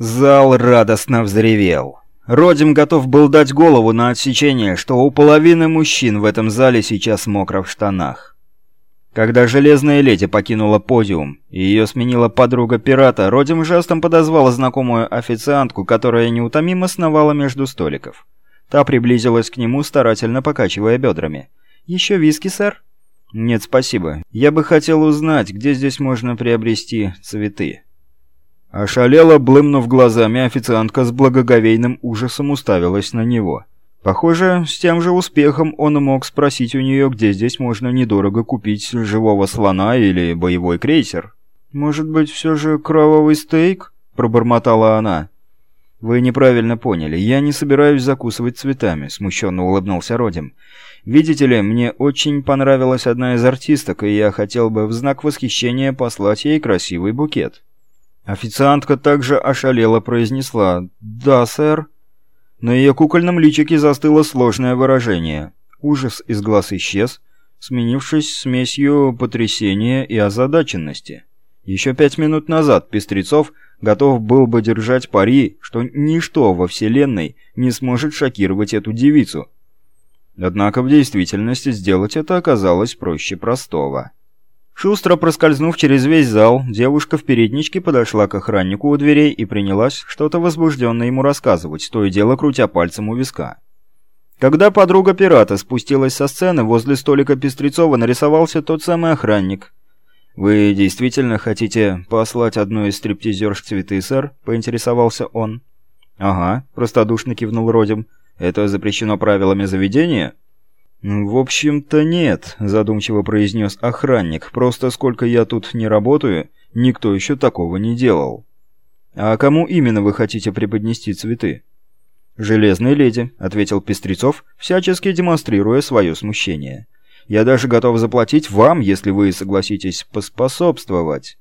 Зал радостно взревел. Родим готов был дать голову на отсечение, что у половины мужчин в этом зале сейчас мокро в штанах. Когда Железная Леди покинула подиум, и ее сменила подруга пирата, Родим жестом подозвала знакомую официантку, которая неутомимо сновала между столиков. Та приблизилась к нему, старательно покачивая бедрами. «Еще виски, сэр?» «Нет, спасибо. Я бы хотел узнать, где здесь можно приобрести цветы». Ошалела, блымнув глазами, официантка с благоговейным ужасом уставилась на него. Похоже, с тем же успехом он мог спросить у нее, где здесь можно недорого купить живого слона или боевой крейсер. «Может быть, все же кровавый стейк?» – пробормотала она. «Вы неправильно поняли. Я не собираюсь закусывать цветами», – смущенно улыбнулся Родим. «Видите ли, мне очень понравилась одна из артисток, и я хотел бы в знак восхищения послать ей красивый букет». Официантка также ошалела произнесла «Да, сэр». На ее кукольном личике застыло сложное выражение. Ужас из глаз исчез, сменившись смесью потрясения и озадаченности. Еще пять минут назад Пестрецов готов был бы держать пари, что ничто во Вселенной не сможет шокировать эту девицу. Однако в действительности сделать это оказалось проще простого. Шустро проскользнув через весь зал, девушка в передничке подошла к охраннику у дверей и принялась что-то возбужденно ему рассказывать, то и дело крутя пальцем у виска. Когда подруга пирата спустилась со сцены, возле столика Пестрецова нарисовался тот самый охранник. «Вы действительно хотите послать одну из стриптизерш цветы, сэр?» — поинтересовался он. «Ага», — простодушно кивнул Родим. «Это запрещено правилами заведения?» «В общем-то нет», — задумчиво произнес охранник. «Просто сколько я тут не работаю, никто еще такого не делал». «А кому именно вы хотите преподнести цветы?» «Железной леди», — ответил Пестрецов, всячески демонстрируя свое смущение. «Я даже готов заплатить вам, если вы согласитесь поспособствовать».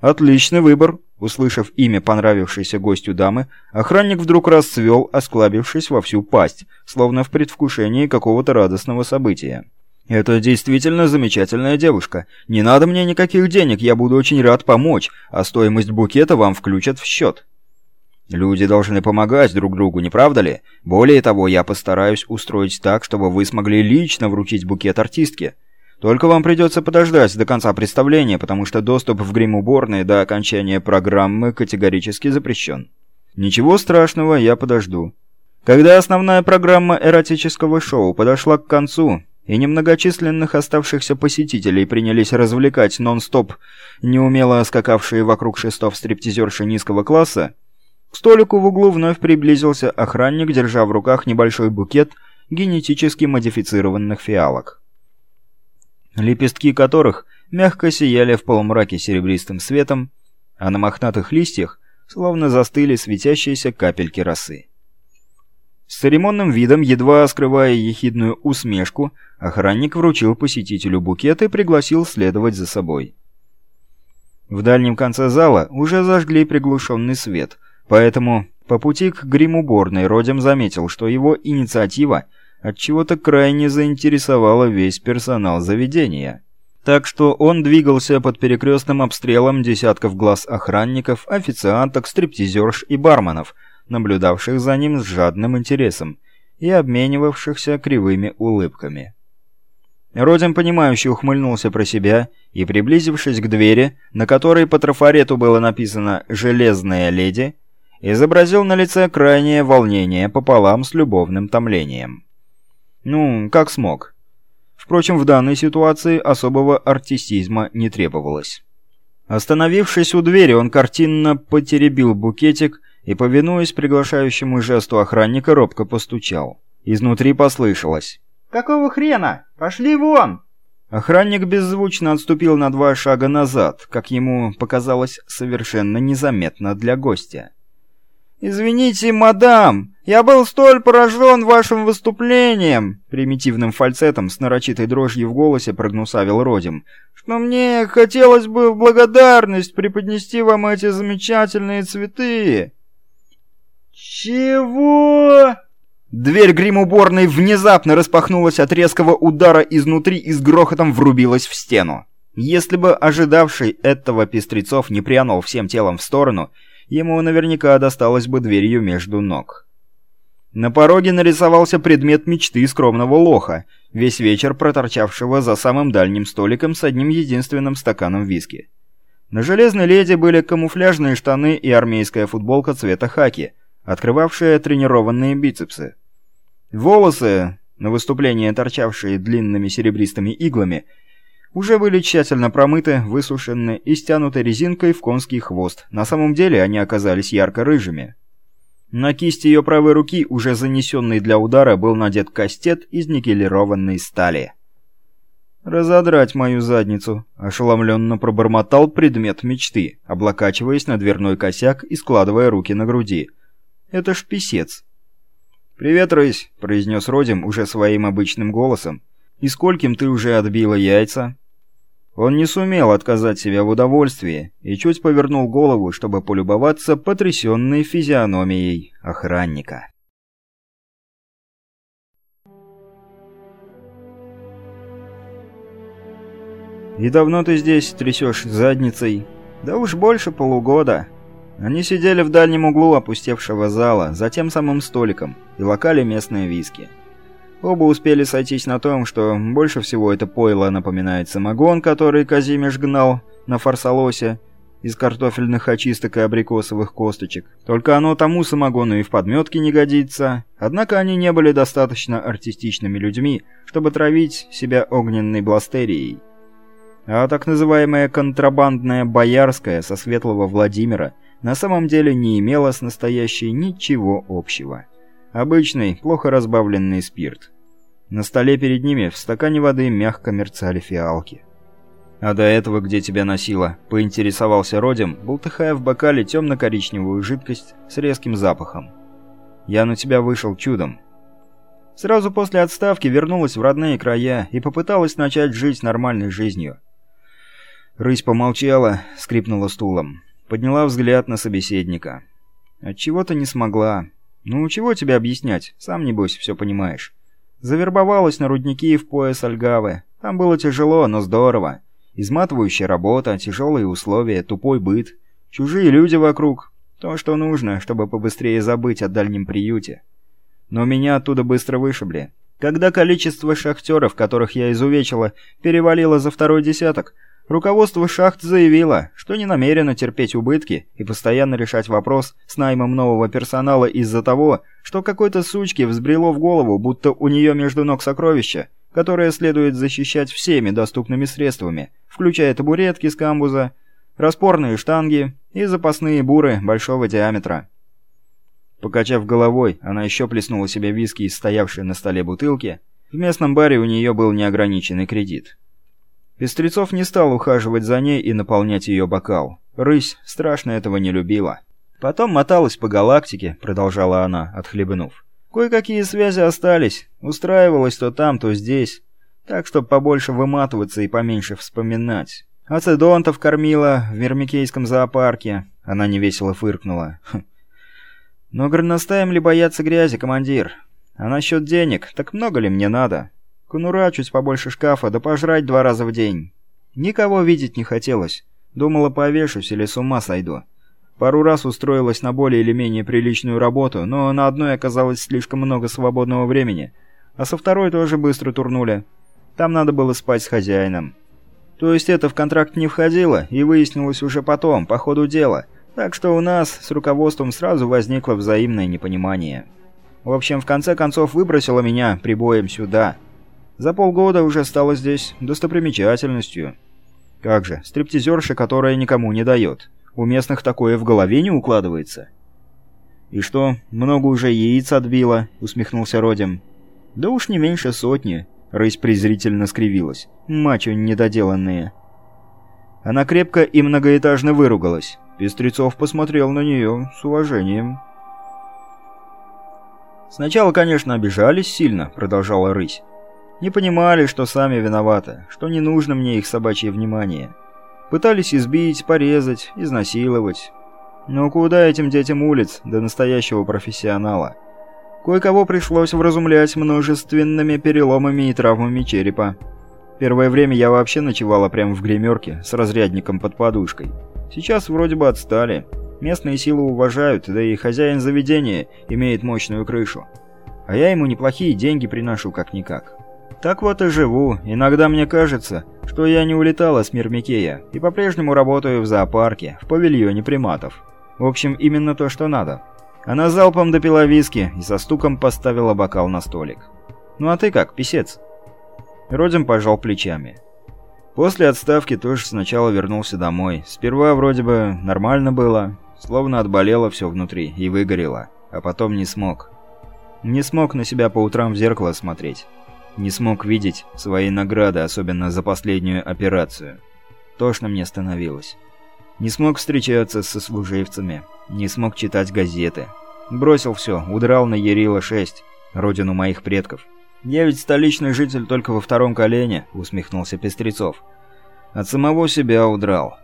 «Отличный выбор», — услышав имя понравившейся гостю дамы, охранник вдруг расцвел, осклабившись во всю пасть, словно в предвкушении какого-то радостного события. «Это действительно замечательная девушка. Не надо мне никаких денег, я буду очень рад помочь, а стоимость букета вам включат в счет». «Люди должны помогать друг другу, не правда ли? Более того, я постараюсь устроить так, чтобы вы смогли лично вручить букет артистке». Только вам придется подождать до конца представления, потому что доступ в грим-уборные до окончания программы категорически запрещен. Ничего страшного, я подожду. Когда основная программа эротического шоу подошла к концу, и немногочисленных оставшихся посетителей принялись развлекать нон-стоп неумело скакавшие вокруг шестов стриптизерши низкого класса, к столику в углу вновь приблизился охранник, держа в руках небольшой букет генетически модифицированных фиалок лепестки которых мягко сияли в полумраке серебристым светом, а на мохнатых листьях словно застыли светящиеся капельки росы. С церемонным видом, едва скрывая ехидную усмешку, охранник вручил посетителю букет и пригласил следовать за собой. В дальнем конце зала уже зажгли приглушенный свет, поэтому по пути к грим-уборной Родим заметил, что его инициатива – отчего-то крайне заинтересовало весь персонал заведения. Так что он двигался под перекрестным обстрелом десятков глаз охранников, официанток, стриптизерш и барменов, наблюдавших за ним с жадным интересом и обменивавшихся кривыми улыбками. Родин, понимающе ухмыльнулся про себя и, приблизившись к двери, на которой по трафарету было написано «Железная леди», изобразил на лице крайнее волнение пополам с любовным томлением. Ну, как смог. Впрочем, в данной ситуации особого артистизма не требовалось. Остановившись у двери, он картинно потеребил букетик и, повинуясь приглашающему жесту охранника, робко постучал. Изнутри послышалось. «Какого хрена? Пошли вон!» Охранник беззвучно отступил на два шага назад, как ему показалось совершенно незаметно для гостя. «Извините, мадам, я был столь поражен вашим выступлением!» Примитивным фальцетом с нарочитой дрожью в голосе прогнусавил Родим. «Что мне хотелось бы в благодарность преподнести вам эти замечательные цветы!» «Чего?» Дверь грим-уборной внезапно распахнулась от резкого удара изнутри и с грохотом врубилась в стену. Если бы ожидавший этого Пестрецов не прянул всем телом в сторону ему наверняка досталось бы дверью между ног. На пороге нарисовался предмет мечты скромного лоха, весь вечер проторчавшего за самым дальним столиком с одним единственным стаканом виски. На железной леди были камуфляжные штаны и армейская футболка цвета хаки, открывавшая тренированные бицепсы. Волосы, на выступление торчавшие длинными серебристыми иглами, уже были тщательно промыты, высушены и стянуты резинкой в конский хвост. На самом деле они оказались ярко-рыжими. На кисти ее правой руки, уже занесенной для удара, был надет кастет из никелированной стали. «Разодрать мою задницу», — ошеломленно пробормотал предмет мечты, облокачиваясь на дверной косяк и складывая руки на груди. «Это ж писец». «Привет, рысь», — произнес Родим уже своим обычным голосом. «И скольким ты уже отбила яйца?» Он не сумел отказать себе в удовольствии и чуть повернул голову, чтобы полюбоваться потрясенной физиономией охранника. «И давно ты здесь трясешь задницей?» «Да уж больше полугода». Они сидели в дальнем углу опустевшего зала, за тем самым столиком, и локали местные виски. Оба успели сойтись на том, что больше всего это пойло напоминает самогон, который Казимеш гнал на фарсолосе из картофельных очисток и абрикосовых косточек. Только оно тому самогону и в подметке не годится. Однако они не были достаточно артистичными людьми, чтобы травить себя огненной бластерией. А так называемая контрабандная Боярская со Светлого Владимира на самом деле не имела с настоящей ничего общего. Обычный, плохо разбавленный спирт. На столе перед ними в стакане воды мягко мерцали фиалки. «А до этого где тебя носило?» – поинтересовался Родим, бултыхая в бокале темно-коричневую жидкость с резким запахом. «Я на тебя вышел чудом». Сразу после отставки вернулась в родные края и попыталась начать жить нормальной жизнью. Рысь помолчала, скрипнула стулом. Подняла взгляд на собеседника. Отчего-то не смогла. Ну, чего тебе объяснять? Сам, небось, все понимаешь. Завербовалась на рудники в пояс Альгавы. Там было тяжело, но здорово. Изматывающая работа, тяжелые условия, тупой быт. Чужие люди вокруг. То, что нужно, чтобы побыстрее забыть о дальнем приюте. Но меня оттуда быстро вышибли. Когда количество шахтеров, которых я изувечила, перевалило за второй десяток, Руководство шахт заявило, что не намерено терпеть убытки и постоянно решать вопрос с наймом нового персонала из-за того, что какой-то сучке взбрело в голову, будто у нее между ног сокровища, которое следует защищать всеми доступными средствами, включая табуретки с камбуза, распорные штанги и запасные буры большого диаметра. Покачав головой, она еще плеснула себе виски из стоявшей на столе бутылки. В местном баре у нее был неограниченный кредит. Пестрецов не стал ухаживать за ней и наполнять ее бокал. Рысь страшно этого не любила. Потом моталась по галактике, продолжала она, отхлебнув. Кое-какие связи остались, устраивалась то там, то здесь. Так, чтобы побольше выматываться и поменьше вспоминать. Ацидонтов кормила в Вермикейском зоопарке. Она невесело фыркнула. Хм. Но горностаем ли бояться грязи, командир? А насчет денег, так много ли мне надо? Конура чуть побольше шкафа, да пожрать два раза в день. Никого видеть не хотелось. Думала, повешусь или с ума сойду. Пару раз устроилась на более или менее приличную работу, но на одной оказалось слишком много свободного времени, а со второй тоже быстро турнули. Там надо было спать с хозяином. То есть это в контракт не входило, и выяснилось уже потом, по ходу дела. Так что у нас с руководством сразу возникло взаимное непонимание. В общем, в конце концов выбросило меня прибоем сюда – за полгода уже стала здесь достопримечательностью. Как же, стриптизерша, которая никому не дает. У местных такое в голове не укладывается. «И что, много уже яиц отбила?» — усмехнулся Родим. «Да уж не меньше сотни», — рысь презрительно скривилась. «Мачо недоделанные». Она крепко и многоэтажно выругалась. Пестрецов посмотрел на нее с уважением. «Сначала, конечно, обижались сильно», — продолжала рысь. Не понимали, что сами виноваты, что не нужно мне их собачье внимание. Пытались избить, порезать, изнасиловать. Но куда этим детям улиц, до настоящего профессионала? Кое-кого пришлось вразумлять множественными переломами и травмами черепа. Первое время я вообще ночевала прямо в гримерке с разрядником под подушкой. Сейчас вроде бы отстали. Местные силы уважают, да и хозяин заведения имеет мощную крышу. А я ему неплохие деньги приношу как-никак. Так вот и живу. Иногда мне кажется, что я не улетала с Мирмикея и по-прежнему работаю в зоопарке, в павильоне приматов. В общем, именно то, что надо. Она залпом допила виски и со стуком поставила бокал на столик. «Ну а ты как, писец?» Родим пожал плечами. После отставки тоже сначала вернулся домой. Сперва вроде бы нормально было, словно отболело все внутри и выгорело, а потом не смог. Не смог на себя по утрам в зеркало смотреть. Не смог видеть свои награды, особенно за последнюю операцию. Тошно мне становилось. Не смог встречаться со служивцами. Не смог читать газеты. Бросил все, удрал на Ярила-6, родину моих предков. «Я ведь столичный житель только во втором колене», — усмехнулся Пестрецов. «От самого себя удрал.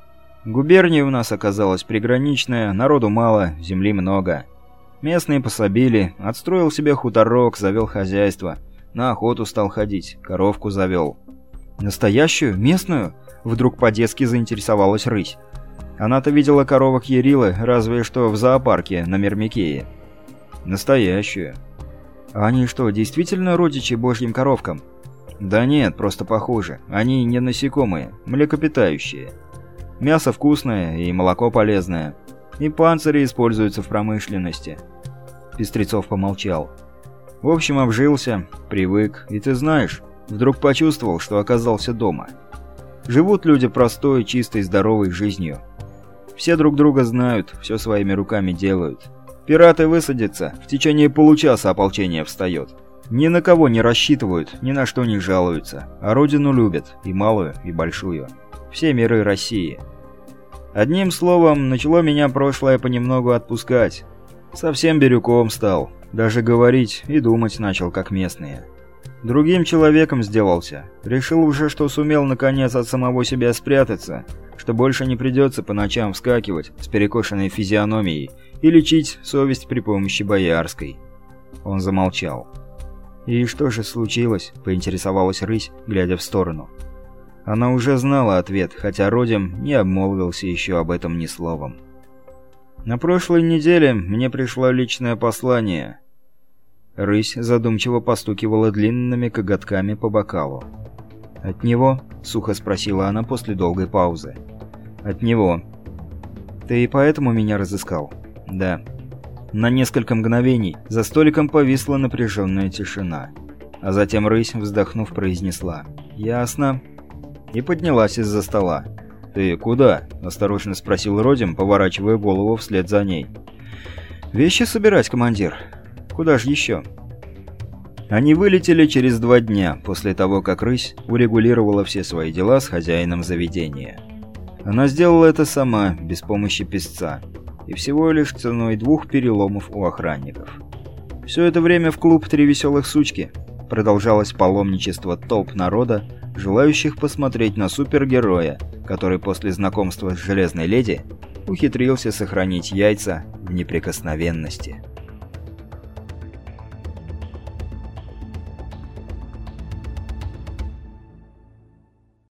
Губерния у нас оказалась приграничная, народу мало, земли много. Местные пособили, отстроил себе хуторок, завел хозяйство». На охоту стал ходить, коровку завел. Настоящую? Местную? Вдруг по-детски заинтересовалась рысь. Она-то видела коровок Ярилы, разве что в зоопарке на Мермикее. Настоящую. А они что, действительно родичи божьим коровкам? Да нет, просто похожи. Они не насекомые, млекопитающие. Мясо вкусное и молоко полезное. И панцири используются в промышленности. Пестрецов помолчал. В общем, обжился, привык, и ты знаешь, вдруг почувствовал, что оказался дома. Живут люди простой, чистой, здоровой жизнью. Все друг друга знают, все своими руками делают. Пираты высадятся, в течение получаса ополчение встает. Ни на кого не рассчитывают, ни на что не жалуются, а родину любят, и малую, и большую. Все миры России. Одним словом, начало меня прошлое понемногу отпускать. Совсем бирюком стал, даже говорить и думать начал, как местные. Другим человеком сделался. Решил уже, что сумел наконец от самого себя спрятаться, что больше не придется по ночам вскакивать с перекошенной физиономией и лечить совесть при помощи боярской. Он замолчал. «И что же случилось?» – поинтересовалась рысь, глядя в сторону. Она уже знала ответ, хотя Родим не обмолвился еще об этом ни словом. «На прошлой неделе мне пришло личное послание. Рысь задумчиво постукивала длинными коготками по бокалу. «От него?» — сухо спросила она после долгой паузы. «От него». «Ты и поэтому меня разыскал?» «Да». На несколько мгновений за столиком повисла напряженная тишина. А затем рысь, вздохнув, произнесла «Ясно». И поднялась из-за стола. «Ты куда?» – осторожно спросил Родим, поворачивая голову вслед за ней. «Вещи собирать, командир. Куда же еще? Они вылетели через два дня, после того, как рысь урегулировала все свои дела с хозяином заведения. Она сделала это сама, без помощи песца, и всего лишь ценой двух переломов у охранников. Все это время в клуб «Три веселых сучки» продолжалось паломничество толп народа, желающих посмотреть на супергероя, который после знакомства с Железной Леди ухитрился сохранить яйца в неприкосновенности.